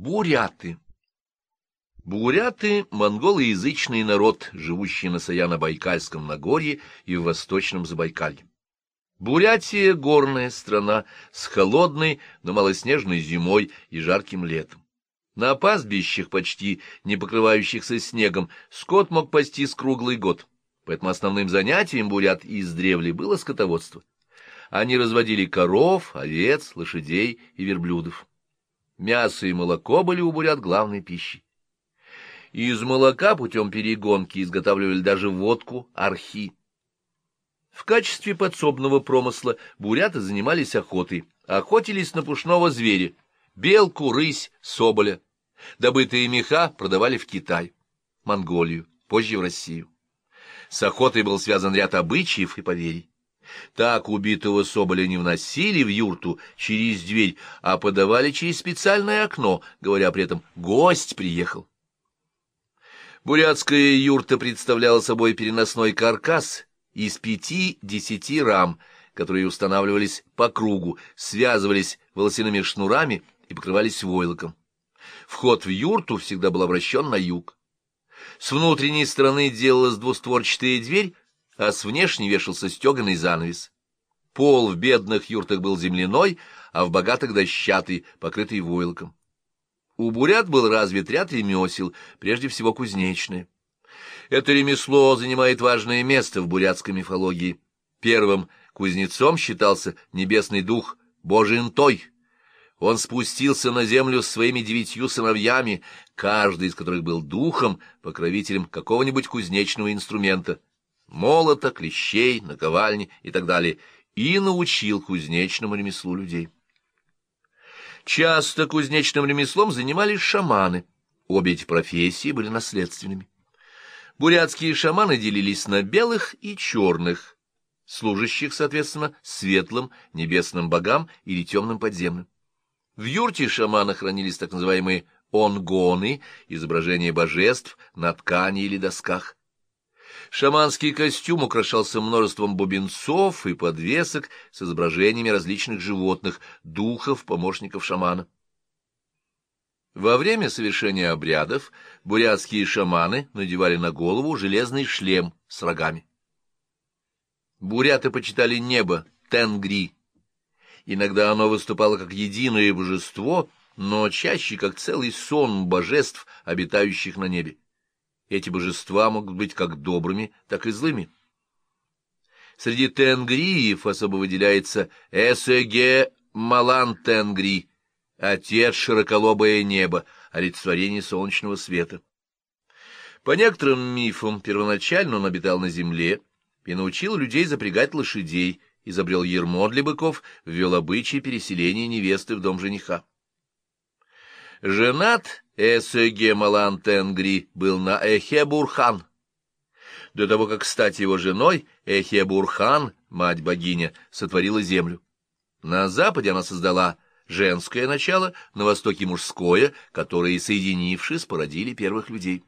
Буряты Буряты — монголоязычный народ, живущий на Саяно-Байкальском Нагорье и в Восточном Забайкалье. Бурятия — горная страна с холодной, но малоснежной зимой и жарким летом. На пастбищах, почти не покрывающихся снегом, скот мог пастись круглый год, поэтому основным занятием бурят издревле было скотоводство. Они разводили коров, овец, лошадей и верблюдов. Мясо и молоко были у бурят главной пищей. Из молока путем перегонки изготавливали даже водку архи. В качестве подсобного промысла буряты занимались охотой, охотились на пушного зверя, белку, рысь, соболя. Добытые меха продавали в Китай, Монголию, позже в Россию. С охотой был связан ряд обычаев и поверий. Так убитого соболя не вносили в юрту через дверь, а подавали через специальное окно, говоря при этом «гость приехал». Бурятская юрта представляла собой переносной каркас из пяти-десяти рам, которые устанавливались по кругу, связывались волосяными шнурами и покрывались войлоком. Вход в юрту всегда был обращен на юг. С внутренней стороны делалась двустворчатая дверь, а с внешней вешался стеганый занавес. Пол в бедных юртах был земляной, а в богатых дощатый, покрытый войлоком. У бурят был развит ряд ремесел, прежде всего кузнечное. Это ремесло занимает важное место в бурятской мифологии. Первым кузнецом считался небесный дух Божинтой. Он спустился на землю с своими девятью сыновьями, каждый из которых был духом, покровителем какого-нибудь кузнечного инструмента — молота, клещей, наковальни и так далее, и научил кузнечному ремеслу людей. Часто кузнечным ремеслом занимались шаманы. Обе эти профессии были наследственными. Бурятские шаманы делились на белых и черных, служащих, соответственно, светлым, небесным богам или темным подземным. В юрте шамана хранились так называемые онгоны, изображения божеств на ткани или досках. Шаманский костюм украшался множеством бубенцов и подвесок с изображениями различных животных, духов, помощников шамана. Во время совершения обрядов бурятские шаманы надевали на голову железный шлем с рогами. Буряты почитали небо, тенгри. Иногда оно выступало как единое божество, но чаще как целый сон божеств, обитающих на небе. Эти божества могут быть как добрыми, так и злыми. Среди тенгриев особо выделяется Эсэге Малан Тенгри, отец широколобое небо, олицетворение солнечного света. По некоторым мифам, первоначально он обитал на земле и научил людей запрягать лошадей, изобрел ермо для быков, ввел обычай переселения невесты в дом жениха. Женат Эсеге Малан Тенгри был на Эхебурхан. До того, как стать его женой, Эхебурхан, мать-богиня, сотворила землю. На западе она создала женское начало, на востоке мужское, которые, соединившись, породили первых людей.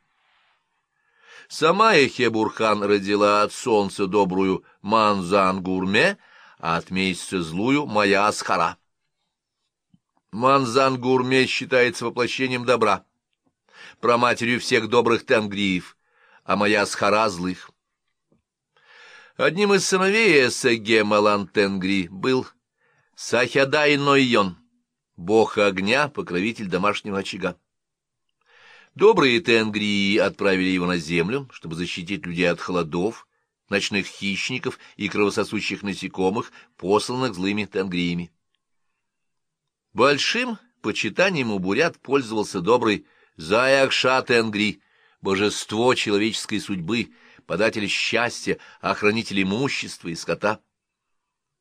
Сама Эхебурхан родила от солнца добрую Манзан-Гурме, а от месяца злую Мая-Асхара. Манзан-Гурме считается воплощением добра, проматерью всех добрых тенгриев, а моя схара злых. Одним из сыновей Эсеге Малан Тенгри был Сахядай Нойон, бог огня, покровитель домашнего очага. Добрые тенгрии отправили его на землю, чтобы защитить людей от холодов, ночных хищников и кровососущих насекомых, посланных злыми тенгриями. Большим почитанием у бурят пользовался добрый Заякша Тенгри, божество человеческой судьбы, податель счастья, охранитель имущества и скота.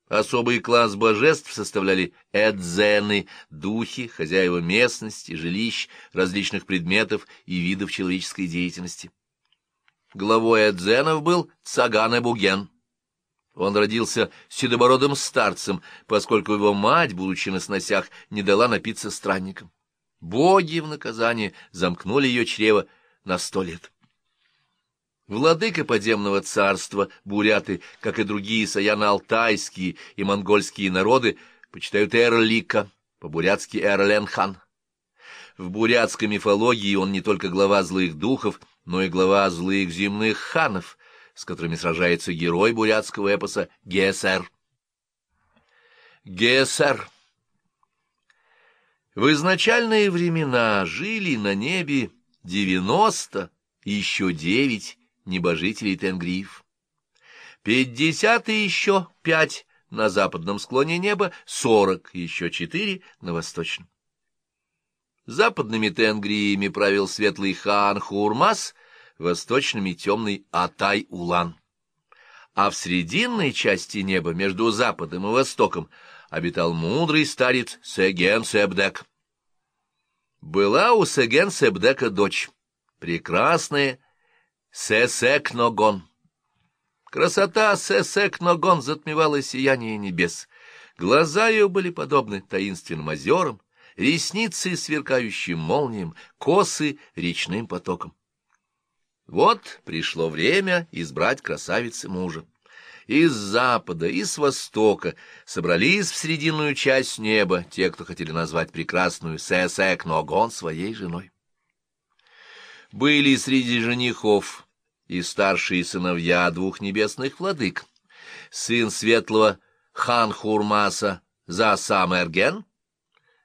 Особый класс божеств составляли эдзены, духи, хозяева местности, жилищ, различных предметов и видов человеческой деятельности. Главой эдзенов был Цаган Буген. Он родился седобородым старцем, поскольку его мать, будучи на сносях, не дала напиться странникам. Боги в наказание замкнули ее чрево на сто лет. Владыка подземного царства, буряты, как и другие саяно-алтайские и монгольские народы, почитают Эрлика, по-бурятски Эрленхан. В бурятской мифологии он не только глава злых духов, но и глава злых земных ханов, с которыми сражается герой бурятского эпоса Гесер. Гесер В изначальные времена жили на небе девяносто, еще девять небожителей Тенгриев. Пятьдесят и еще пять на западном склоне неба, сорок, еще четыре на восточном. Западными Тенгриями правил светлый хан Хурмас, восточными темный Атай-Улан. А в срединной части неба, между западом и востоком, обитал мудрый старец Сеген-Себдек. Была у Сеген-Себдека дочь, прекрасная Сесек-Ногон. Красота Сесек-Ногон затмевала сияние небес. Глаза ее были подобны таинственным озерам, ресницы сверкающим молниям, косы речным потоком. Вот пришло время избрать красавицы мужа. Из запада и с востока собрались в срединную часть неба те, кто хотели назвать прекрасную Сесек-Ногон своей женой. Были среди женихов и старшие сыновья двух небесных владык, сын светлого Хан-Хурмаса Засам-Эрген,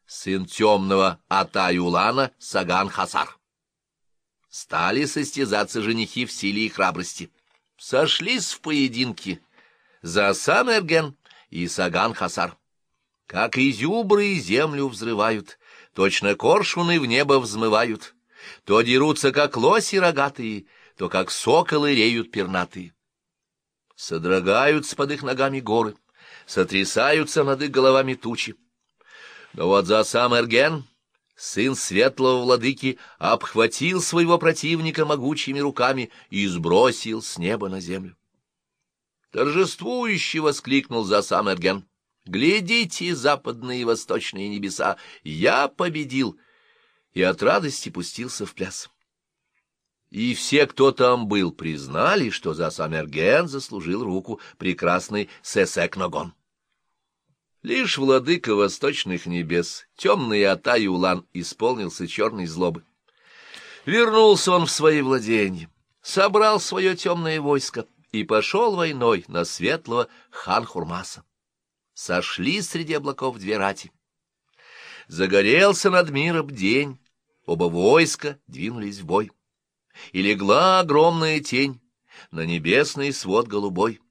сын темного Атаюлана Саган-Хасар. Стали состязаться женихи в силе и храбрости. Сошлись в поединке Засам-Эрген и Саган-Хасар. Как изюбры землю взрывают, точно коршуны в небо взмывают, то дерутся, как лоси рогатые, то как соколы реют пернатые. Содрогаются под их ногами горы, сотрясаются над их головами тучи. Но вот за сам Эрген, сын светлого владыки, обхватил своего противника могучими руками и сбросил с неба на землю. Торжествующе воскликнул за сам Эрген. «Глядите, западные и восточные небеса! Я победил!» И от радости пустился в пляс и все, кто там был, признали, что за Самерген заслужил руку прекрасный Сесек-Ногон. Лишь владыка восточных небес, темный Атай-Улан, исполнился черной злобы. Вернулся он в свои владения, собрал свое темное войско и пошел войной на светлого хан-Хурмаса. Сошли среди облаков две рати. Загорелся над миром день, оба войска двинулись в бой и легла огромная тень на небесный свод голубой,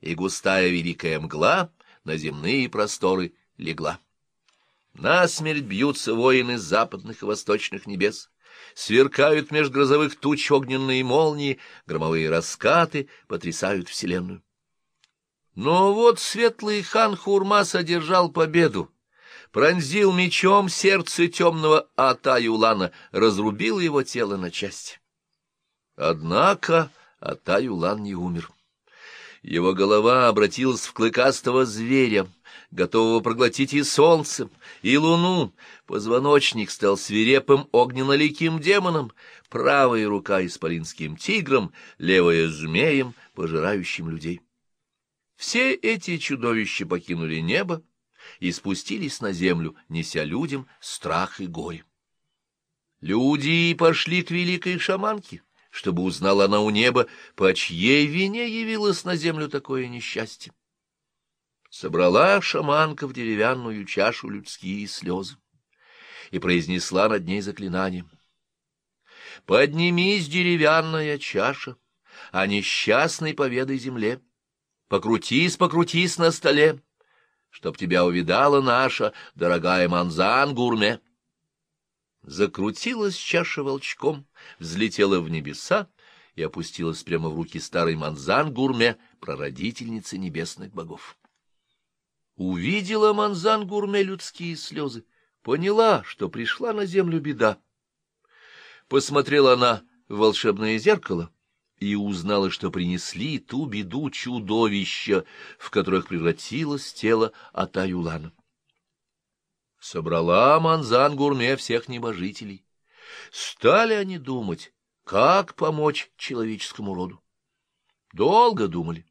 и густая великая мгла на земные просторы легла. Насмерть бьются воины западных и восточных небес, сверкают меж грозовых туч огненные молнии, громовые раскаты потрясают вселенную. Но вот светлый хан Хурмас одержал победу, пронзил мечом сердце темного Атаюлана, разрубил его тело на части. Однако Атаюлан не умер. Его голова обратилась в клыкастого зверя, готового проглотить и солнце, и луну. Позвоночник стал свирепым огненно-ликим демоном, правая рука — исполинским тигром, левая — змеем, пожирающим людей. Все эти чудовища покинули небо и спустились на землю, неся людям страх и горе. Люди пошли к великой шаманке чтобы узнала она у неба, по чьей вине явилось на землю такое несчастье. Собрала шаманка в деревянную чашу людские слезы и произнесла над ней заклинание. «Поднимись, деревянная чаша, а несчастный поведай земле, покрутись, покрутись на столе, чтоб тебя увидала наша дорогая Манзан-гурме». Закрутилась чаша волчком, взлетела в небеса и опустилась прямо в руки старой Манзан-гурме, прародительницы небесных богов. Увидела Манзан-гурме людские слезы, поняла, что пришла на землю беда. Посмотрела она в волшебное зеркало и узнала, что принесли ту беду чудовища, в которых превратилось тело Атаюлана. Собрала Манзан-гурме всех небожителей. Стали они думать, как помочь человеческому роду. Долго думали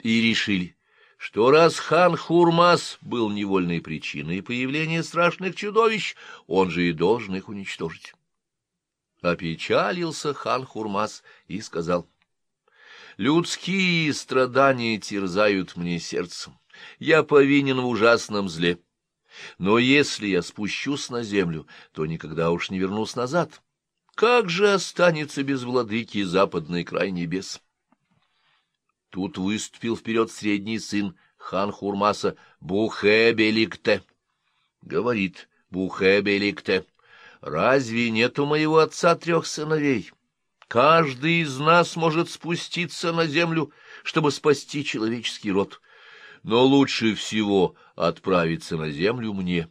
и решили, что раз хан Хурмас был невольной причиной появления страшных чудовищ, он же и должен их уничтожить. Опечалился хан Хурмас и сказал, «Людские страдания терзают мне сердцем, я повинен в ужасном зле. Но если я спущусь на землю, то никогда уж не вернусь назад. Как же останется без владыки западный край небес?» Тут выступил вперед средний сын хан Хурмаса Бухебеликте. Говорит Бухебеликте, разве нет у моего отца трех сыновей? Каждый из нас может спуститься на землю, чтобы спасти человеческий род. Но лучше всего отправиться на землю мне,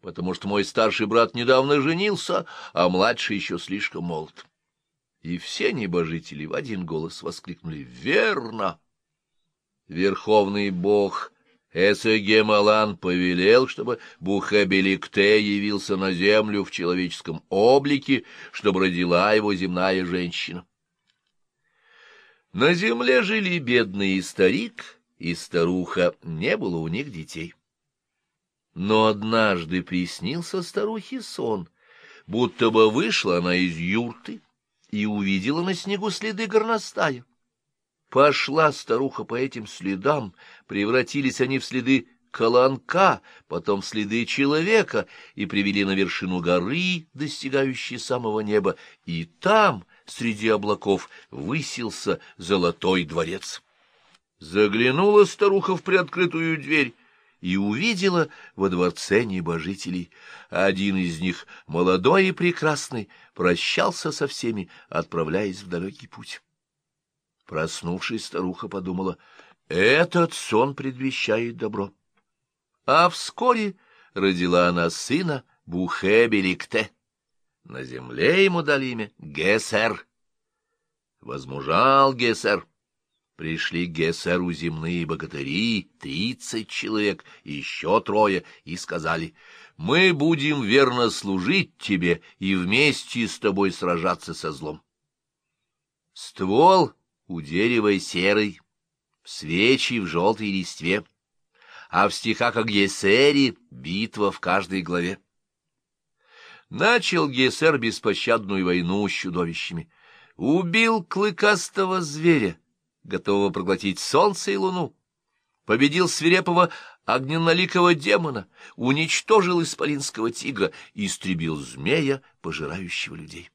потому что мой старший брат недавно женился, а младший еще слишком молод. И все небожители в один голос воскликнули «Верно!» Верховный бог Эсегемалан повелел, чтобы Бухабеликте явился на землю в человеческом облике, чтобы родила его земная женщина. На земле жили бедный старик, и старуха, не было у них детей. Но однажды приснился старухе сон, будто бы вышла она из юрты и увидела на снегу следы горностая. Пошла старуха по этим следам, превратились они в следы колонка, потом в следы человека, и привели на вершину горы, достигающей самого неба, и там, среди облаков, высился золотой дворец. Заглянула старуха в приоткрытую дверь и увидела во дворце небожителей. Один из них, молодой и прекрасный, прощался со всеми, отправляясь в далекий путь. Проснувшись, старуха подумала, этот сон предвещает добро. А вскоре родила она сына Бухебеликте. На земле ему дали имя Гесер. Возмужал Гесер. Пришли к Гесеру земные богатыри, тридцать человек, еще трое, и сказали, «Мы будем верно служить тебе и вместе с тобой сражаться со злом». Ствол у дерева серый, свечи в желтой листве, а в стихах о Гессере битва в каждой главе. Начал Гессер беспощадную войну с чудовищами. Убил клыкастого зверя, готового проглотить солнце и луну. Победил свирепого огненноликого демона, уничтожил исполинского тигра и истребил змея, пожирающего людей.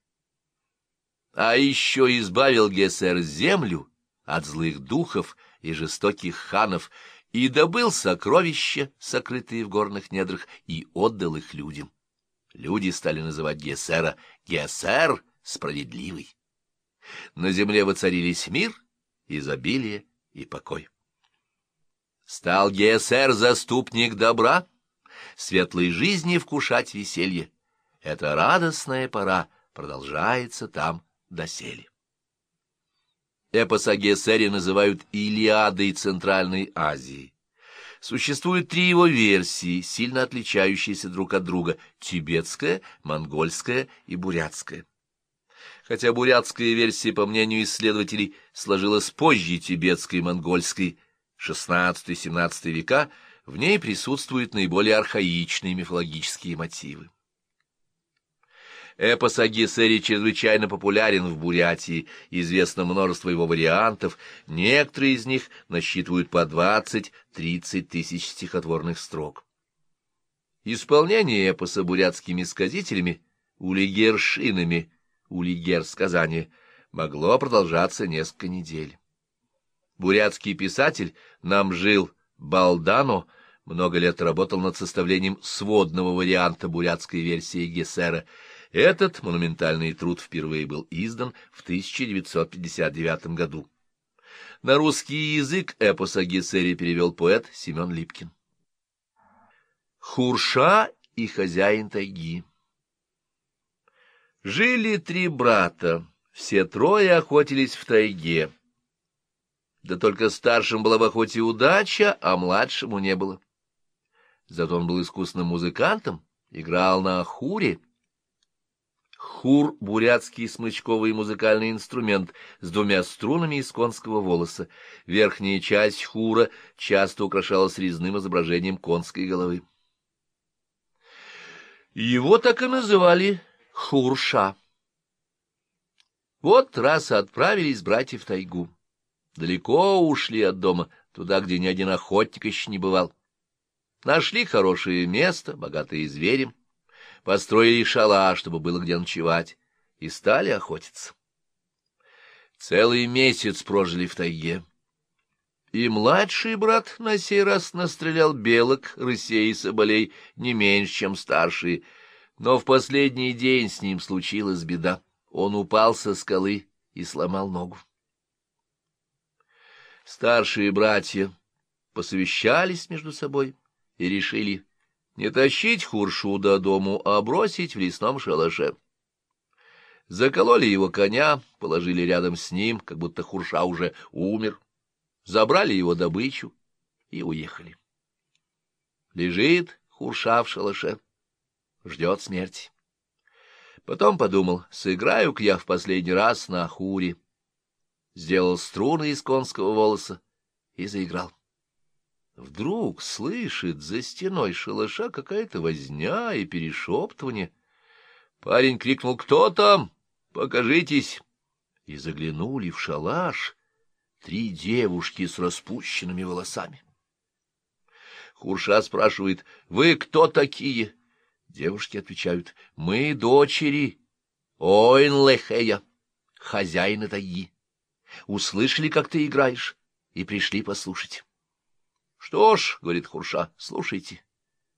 А еще избавил Гессер землю от злых духов и жестоких ханов и добыл сокровища, сокрытые в горных недрах, и отдал их людям. Люди стали называть Гессера Гессер справедливый. На земле воцарились мир, изобилие и покой. Стал Гессер заступник добра, светлой жизни вкушать веселье. Эта радостная пора продолжается там доселе. Эпос о Гессере называют Илиадой Центральной Азии. Существует три его версии, сильно отличающиеся друг от друга – тибетская, монгольская и бурятская. Хотя бурятская версия, по мнению исследователей, сложилась позже тибетской и монгольской, XVI-XVII века, в ней присутствуют наиболее архаичные мифологические мотивы. Эпос о Гессере чрезвычайно популярен в Бурятии, известно множество его вариантов, некоторые из них насчитывают по 20-30 тысяч стихотворных строк. Исполнение эпоса бурятскими сказителями, улигершинами, улигер сказание, могло продолжаться несколько недель. Бурятский писатель нам жил Балдано, много лет работал над составлением сводного варианта бурятской версии Гессера — этот монументальный труд впервые был издан в 1959 году. На русский язык эпос о Гессере перевел поэт Семен Липкин. Хурша и хозяин тайги Жили три брата, все трое охотились в тайге. Да только старшим была в охоте удача, а младшему не было. Зато он был искусным музыкантом, играл на хуре, Хур — бурятский смычковый музыкальный инструмент с двумя струнами из конского волоса. Верхняя часть хура часто украшалась резным изображением конской головы. Его так и называли Хурша. Вот раз отправились братья в тайгу. Далеко ушли от дома, туда, где ни один охотник еще не бывал. Нашли хорошее место, богатое зверем, построили шалаш, чтобы было где ночевать, и стали охотиться. Целый месяц прожили в тайге. И младший брат на сей раз настрелял белок, рысей и соболей не меньше, чем старший, но в последний день с ним случилась беда. Он упал со скалы и сломал ногу. Старшие братья посовещались между собой и решили не тащить Хуршу до дому, а бросить в лесном шалаше. Закололи его коня, положили рядом с ним, как будто Хурша уже умер, забрали его добычу и уехали. Лежит Хурша в шалаше, ждет смерти. Потом подумал, сыграю-ка я в последний раз на хуре. Сделал струны из конского волоса и заиграл. Вдруг слышит за стеной шалаша какая-то возня и перешептывание. Парень крикнул «Кто там? Покажитесь!» И заглянули в шалаш три девушки с распущенными волосами. Хурша спрашивает «Вы кто такие?» Девушки отвечают «Мы дочери Ойнлехея, хозяина тайги. Услышали, как ты играешь, и пришли послушать». Что ж, — говорит Хурша, — слушайте,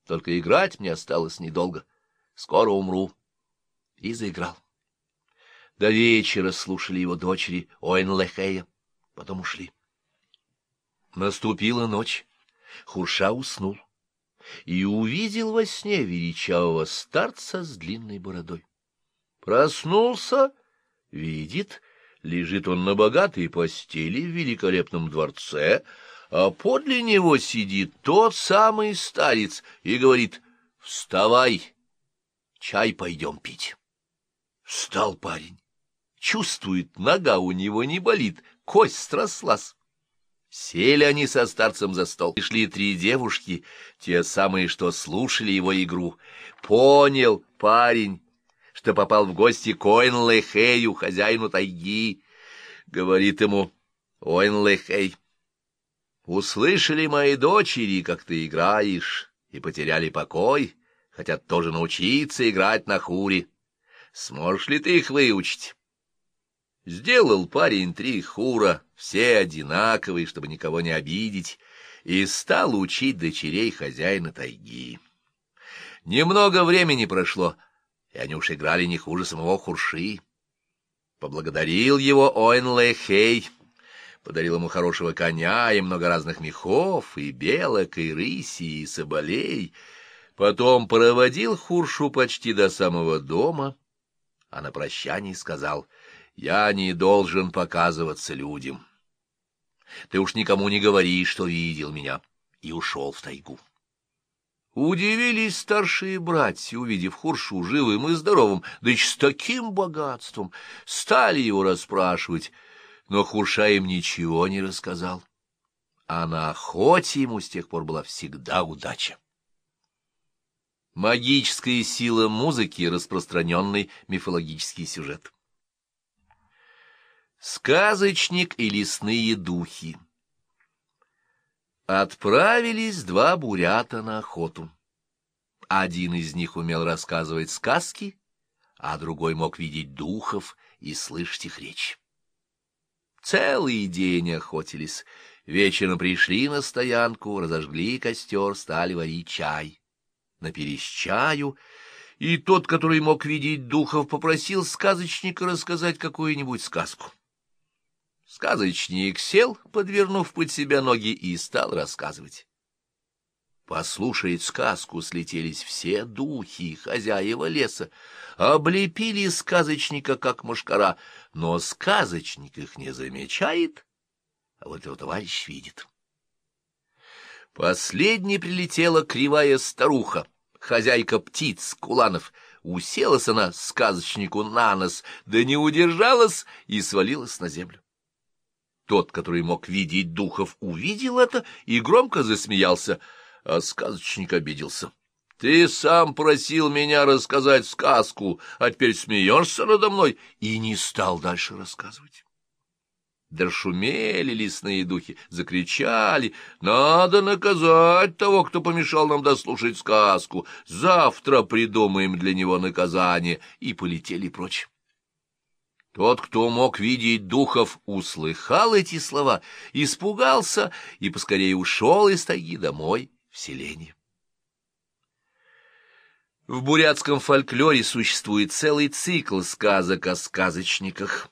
только играть мне осталось недолго, скоро умру. И заиграл. До вечера слушали его дочери Оэнлехея, потом ушли. Наступила ночь, Хурша уснул и увидел во сне величавого старца с длинной бородой. Проснулся, видит, лежит он на богатой постели в великолепном дворце, а подле него сидит тот самый старец и говорит «Вставай, чай пойдем пить». Встал парень. Чувствует, нога у него не болит, кость срослась. Сели они со старцем за стол. Пришли три девушки, те самые, что слушали его игру. Понял парень, что попал в гости к Ойнлехею, хозяину тайги. Говорит ему Ойнлехей, Услышали мои дочери, как ты играешь, и потеряли покой, хотят тоже научиться играть на хуре. Сможешь ли ты их выучить? Сделал парень три хура, все одинаковые, чтобы никого не обидеть, и стал учить дочерей хозяина тайги. Немного времени прошло, и они уж играли не хуже самого Хурши. Поблагодарил его Оэнлэхей, подарил ему хорошего коня и много разных мехов, и белок, и рыси, и соболей. Потом проводил Хуршу почти до самого дома, а на прощании сказал, «Я не должен показываться людям. Ты уж никому не говори, что видел меня», и ушел в тайгу. Удивились старшие братья, увидев Хуршу живым и здоровым, да еще с таким богатством, стали его расспрашивать — но Хуша им ничего не рассказал. А на охоте ему с тех пор была всегда удача. Магическая сила музыки — распространенный мифологический сюжет. Сказочник и лесные духи Отправились два бурята на охоту. Один из них умел рассказывать сказки, а другой мог видеть духов и слышать их речь. Целый день охотились. Вечером пришли на стоянку, разожгли костер, стали варить чай. Напились чаю, и тот, который мог видеть духов, попросил сказочника рассказать какую-нибудь сказку. Сказочник сел, подвернув под себя ноги, и стал рассказывать. Послушать сказку слетелись все духи, хозяева леса, облепили сказочника, как мушкара, но сказочник их не замечает, а вот его товарищ видит. Последней прилетела кривая старуха, хозяйка птиц, куланов. уселась она сказочнику на нос, да не удержалась и свалилась на землю. Тот, который мог видеть духов, увидел это и громко засмеялся, а сказочник обиделся. — Ты сам просил меня рассказать сказку, а теперь смеешься надо мной, и не стал дальше рассказывать. Дошумели лесные духи, закричали, «Надо наказать того, кто помешал нам дослушать сказку! Завтра придумаем для него наказание!» И полетели прочь. Тот, кто мог видеть духов, услыхал эти слова, испугался и поскорее ушел из тайги домой в селение. В бурятском фольклоре существует целый цикл сказок о сказочниках.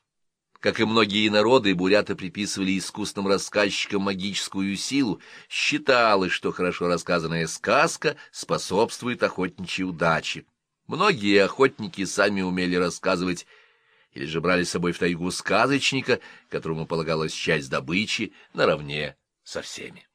Как и многие народы, буряты приписывали искусным рассказчикам магическую силу, считалось, что хорошо рассказанная сказка способствует охотничьей удаче. Многие охотники сами умели рассказывать или же брали с собой в тайгу сказочника, которому полагалась часть добычи наравне со всеми.